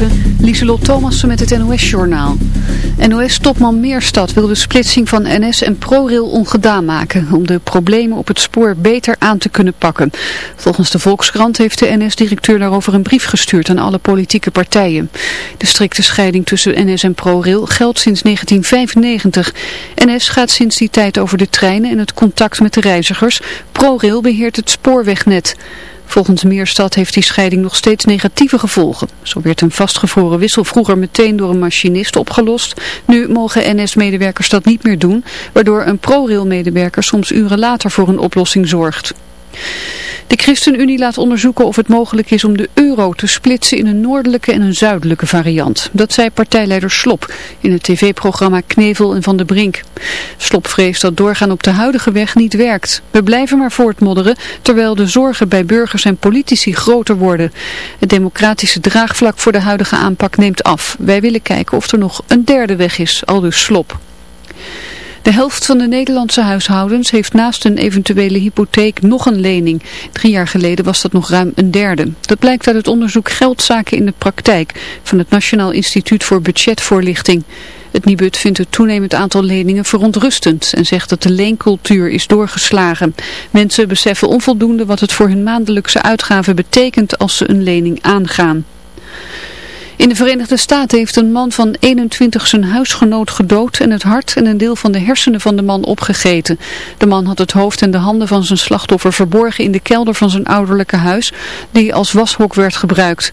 7. Lieselot Thomassen met het NOS-journaal. NOS-topman Meerstad wil de splitsing van NS en ProRail ongedaan maken... om de problemen op het spoor beter aan te kunnen pakken. Volgens de Volkskrant heeft de NS-directeur daarover een brief gestuurd aan alle politieke partijen. De strikte scheiding tussen NS en ProRail geldt sinds 1995. NS gaat sinds die tijd over de treinen en het contact met de reizigers. ProRail beheert het spoorwegnet. Volgens Meerstad heeft die scheiding nog steeds negatieve gevolgen. Zo werd een vastgevroren wissel vroeger meteen door een machinist opgelost. Nu mogen NS-medewerkers dat niet meer doen, waardoor een ProRail-medewerker soms uren later voor een oplossing zorgt. De ChristenUnie laat onderzoeken of het mogelijk is om de euro te splitsen in een noordelijke en een zuidelijke variant. Dat zei partijleider Slop in het tv-programma Knevel en Van de Brink. Slop vreest dat doorgaan op de huidige weg niet werkt. We blijven maar voortmodderen, terwijl de zorgen bij burgers en politici groter worden. Het democratische draagvlak voor de huidige aanpak neemt af. Wij willen kijken of er nog een derde weg is, aldus Slop. De helft van de Nederlandse huishoudens heeft naast een eventuele hypotheek nog een lening. Drie jaar geleden was dat nog ruim een derde. Dat blijkt uit het onderzoek Geldzaken in de Praktijk van het Nationaal Instituut voor Budgetvoorlichting. Het Nibud vindt het toenemend aantal leningen verontrustend en zegt dat de leencultuur is doorgeslagen. Mensen beseffen onvoldoende wat het voor hun maandelijkse uitgaven betekent als ze een lening aangaan. In de Verenigde Staten heeft een man van 21 zijn huisgenoot gedood en het hart en een deel van de hersenen van de man opgegeten. De man had het hoofd en de handen van zijn slachtoffer verborgen in de kelder van zijn ouderlijke huis, die als washok werd gebruikt.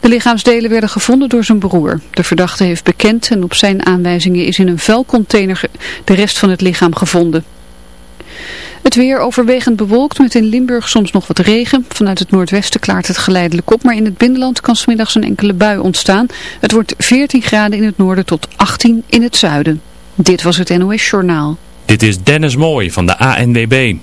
De lichaamsdelen werden gevonden door zijn broer. De verdachte heeft bekend en op zijn aanwijzingen is in een vuilcontainer de rest van het lichaam gevonden. Het weer overwegend bewolkt met in Limburg soms nog wat regen. Vanuit het noordwesten klaart het geleidelijk op, maar in het binnenland kan smiddags een enkele bui ontstaan. Het wordt 14 graden in het noorden tot 18 in het zuiden. Dit was het NOS Journaal. Dit is Dennis Mooij van de ANWB.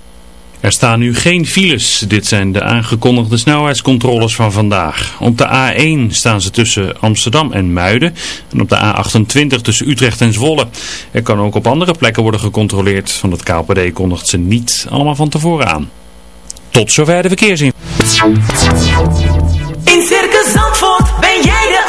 Er staan nu geen files. Dit zijn de aangekondigde snelheidscontroles van vandaag. Op de A1 staan ze tussen Amsterdam en Muiden. En op de A28 tussen Utrecht en Zwolle. Er kan ook op andere plekken worden gecontroleerd. Van het KLPD kondigt ze niet allemaal van tevoren aan. Tot zover de verkeersin. In Circus Zandvoort ben jij de.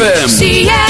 ZFM.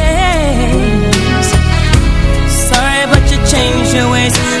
Changed your ways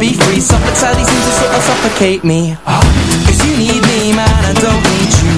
be free. Suffocating seems to sort of suffocate me. Cause you need me, man, I don't need you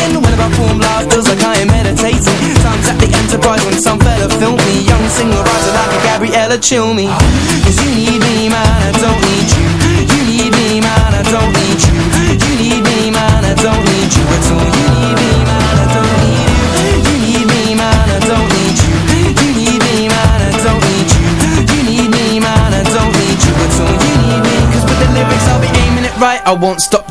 I perform live feels like I am meditating Times at the Enterprise when some fella filmed me. Young singer rising like a Gabriella Cilmi. Cause you need me man, I don't need you. You need me man, I don't need you. You need me man, I don't need you at all. You need me man, I don't need you. You need me man, I don't need you. You need me man, I don't need you. You need me man, I don't need you at all. You need me Cause with the lyrics I'll be aiming it right. I won't stop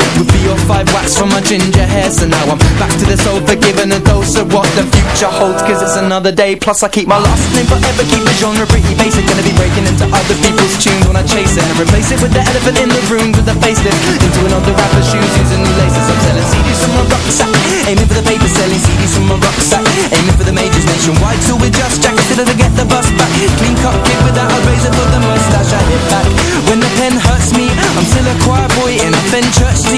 five wax from my ginger hair So now I'm back to the sofa Giving a dose of what the future holds Cause it's another day Plus I keep my last name forever Keep the genre pretty basic Gonna be breaking into other people's tunes When I chase it And replace it with the elephant in the room With a facelift Into another rapper's shoes Using new laces I'm selling CDs from my rucksack Aiming for the paper Selling CDs from my rucksack Aiming for the majors nationwide Till we're just jackets Till I get the bus back Clean cut kid without a razor for the mustache I hit back. When the pen hurts me I'm still a choir boy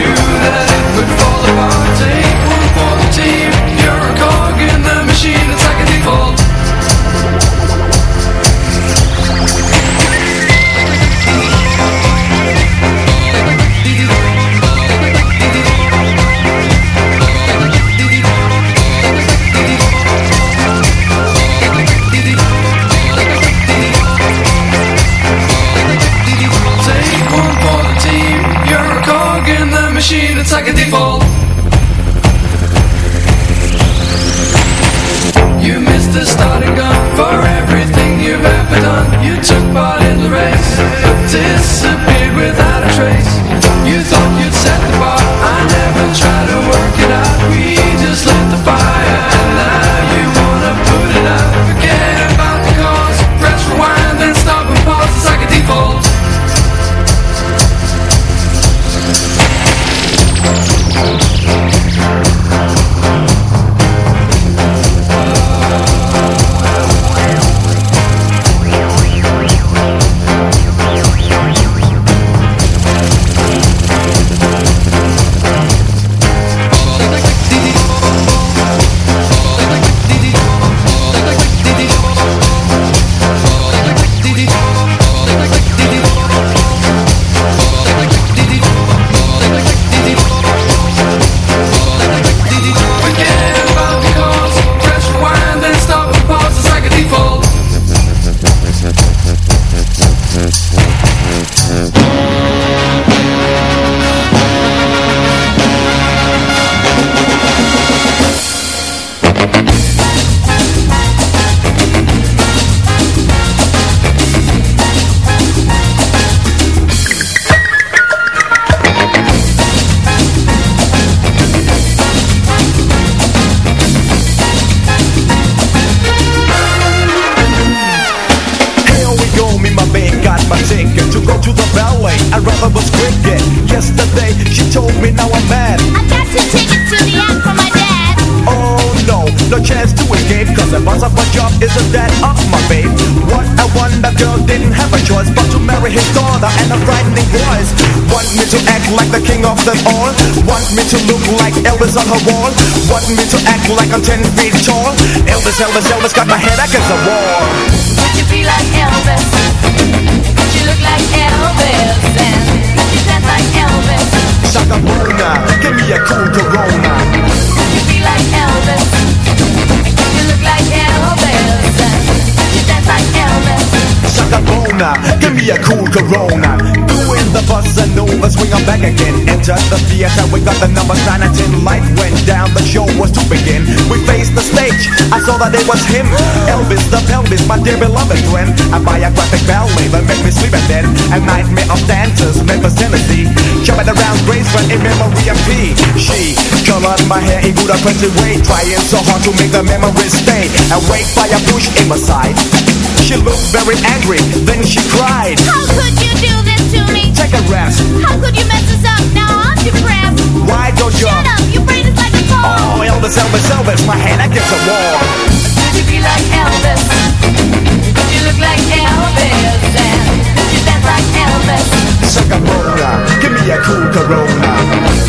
now, ballet that made me sleep and then A nightmare of dancers, Memphis, Tennessee Jumping around Graceland in memory of P She colored my hair in good oppressive way Trying so hard to make the memories stay Awake by a push in my side She looked very angry, then she cried How could you do this to me? Take a rest, How could you mess us up? Now I'm depressed. why don't you Shut up, your brain is like a Oh. Elvis, Elvis, Elvis, my hand against the wall Could you be like Elvis? Look like Elvis? And could you dance like Elvis? Give me a cool Corona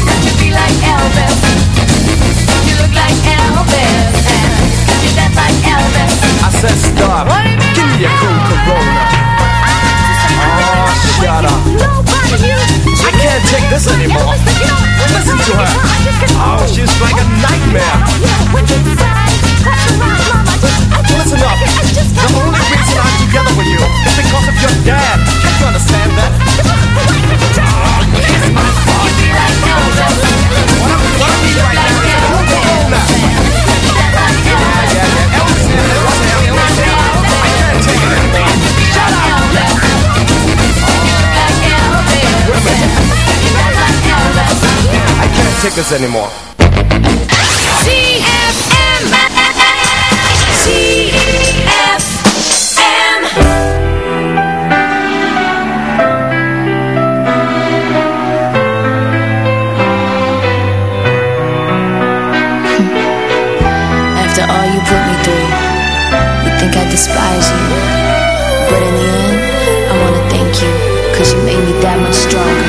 Could you be like Elvis? Could you look like Elvis? And could you dance like Elvis? I said stop, What do you mean give me a cool Corona Oh, shut up Nobody you. I can't take this anymore Listen to her Oh, she's like a nightmare Listen up. The only reason I'm together with you. Is because of your dad. Can't you understand that? My What I cool Corona Yeah, yeah, Elvis can't take it up I can't take this anymore strong.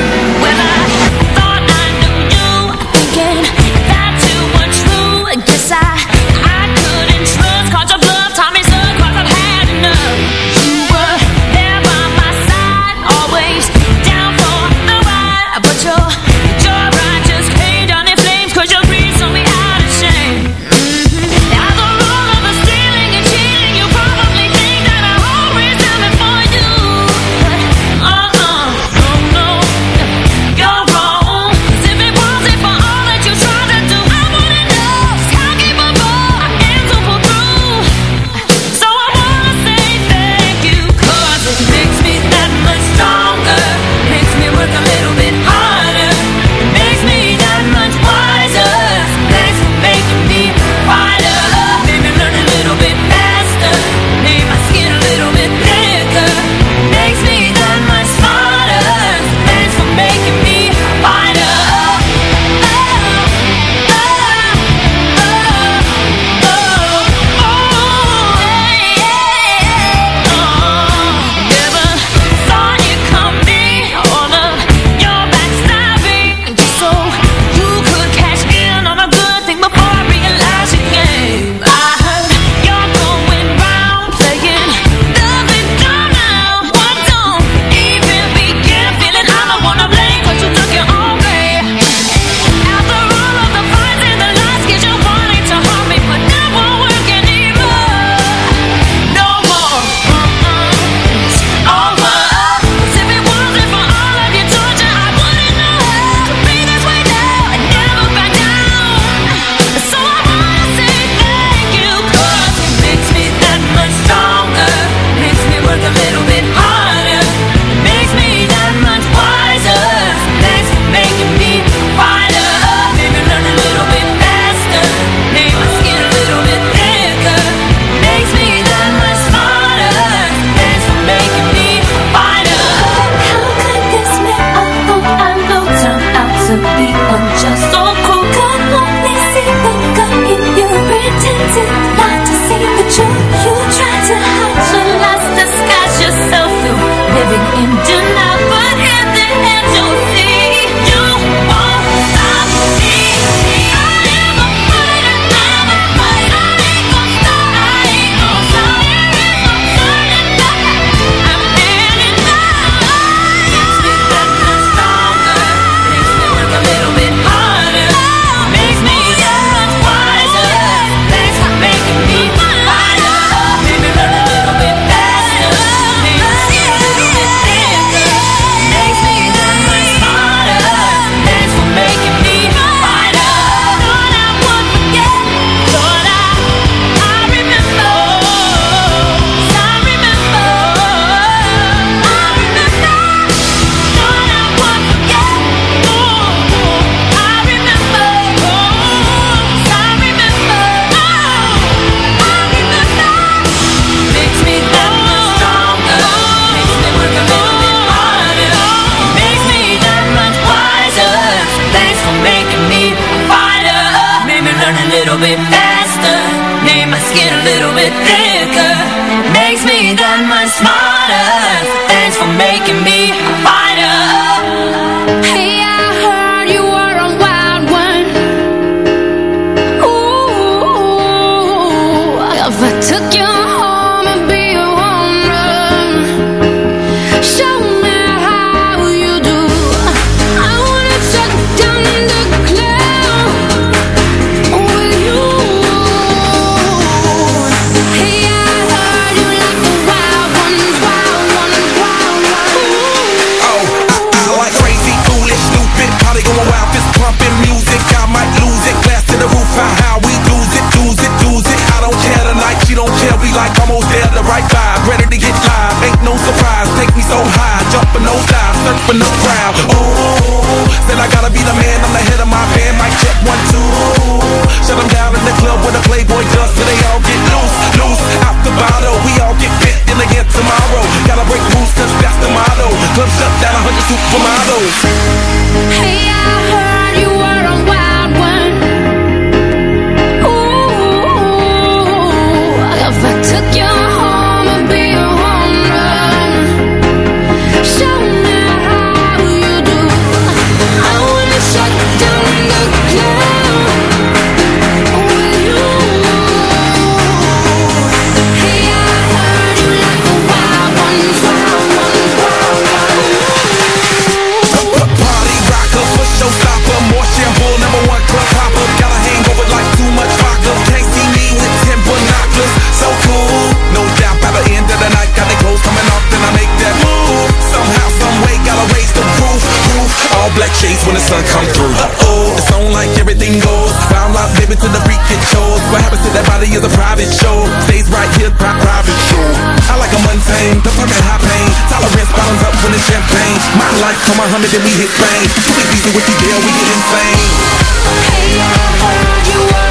took your ready to get live. Ain't no surprise, take me so high, jumping no dives, surfing the crowd. Oh, said I gotta be the man, I'm the head of my band. Mic check one two, shut them down in the club with a Playboy does, so they all get loose, loose out the bottle. We all get fit in again tomorrow. Gotta break rules rules 'cause that's the motto. Club shut down, a hundred supermodels. Hey, I heard you were on wild. Black shades when the sun come through. Uh-oh, it's on like everything goes. Found life, baby, to the freak it shows. What happens to that body is a private show. Stays right here, pri- private show. I like a mundane, the fucking high pain. Tolerance bottoms up when it's champagne. My life, come on, Muhammad, then we hit fame. Too easy with you, deal, we get insane. Hey, I heard you were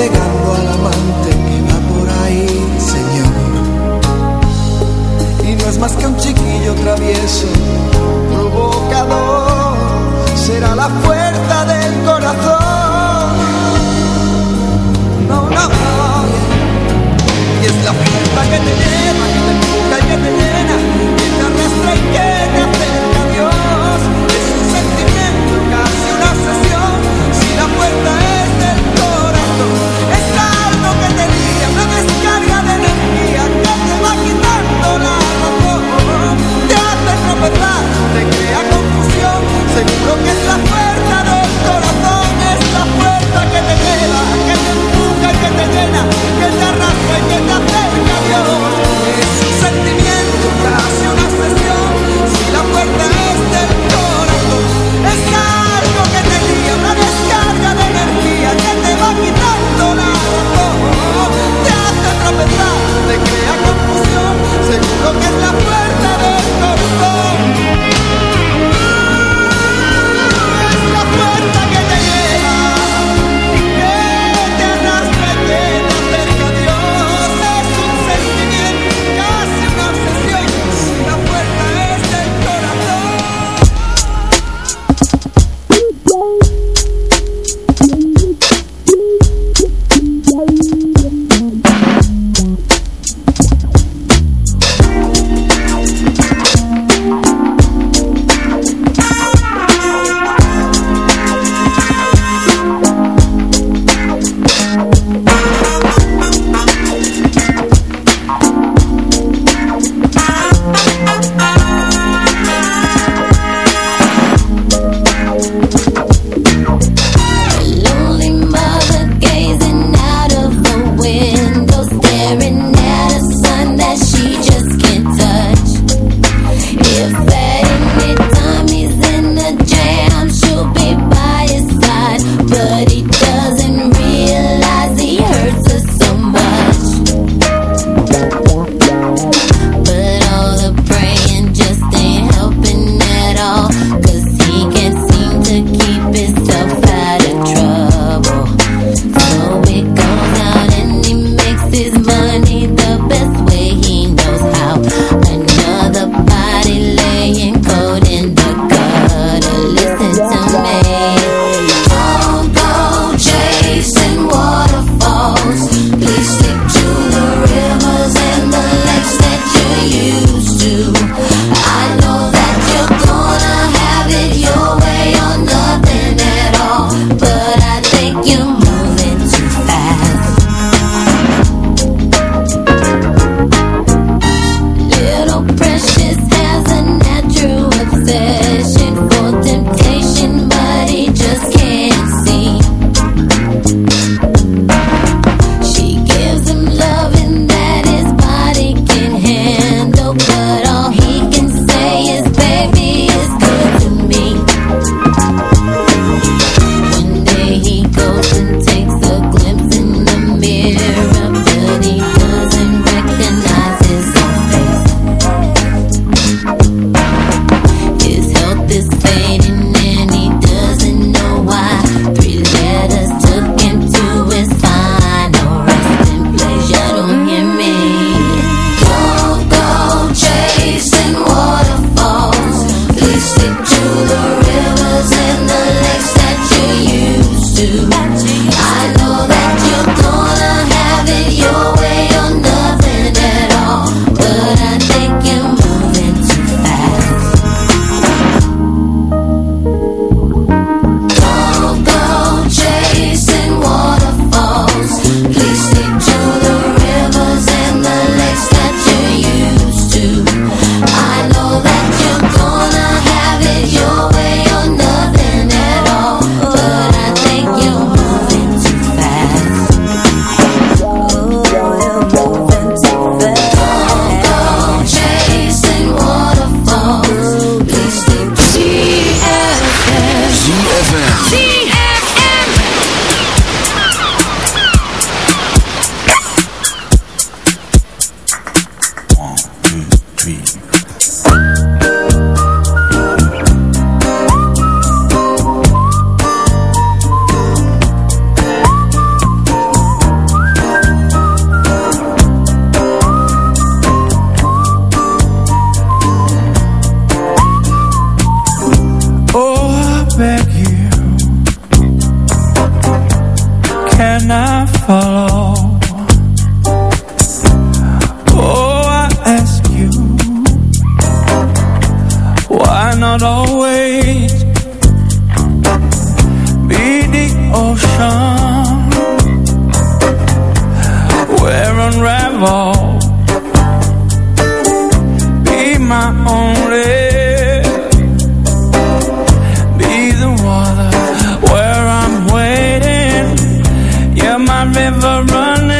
cegando al amante que va por ahí, Señor. Y no es más que un chiquillo travieso, provocador, será la fuerza del corazón river running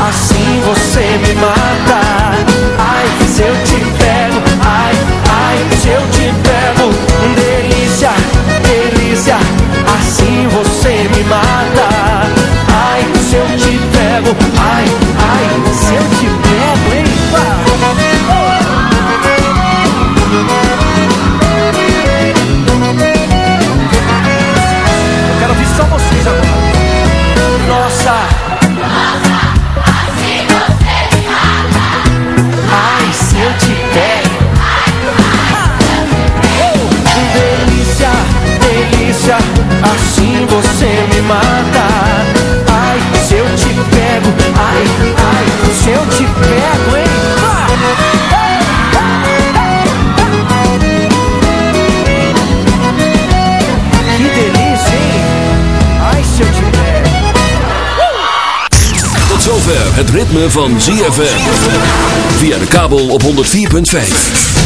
Assim você me mata. Você me mata. Ai, se eu te pego, ai, ai, se eu te pego, hein? Que delícia, hein? Ai, se eu te pego. Tot zover het ritme van ZFM. Via de kabel op 104.5.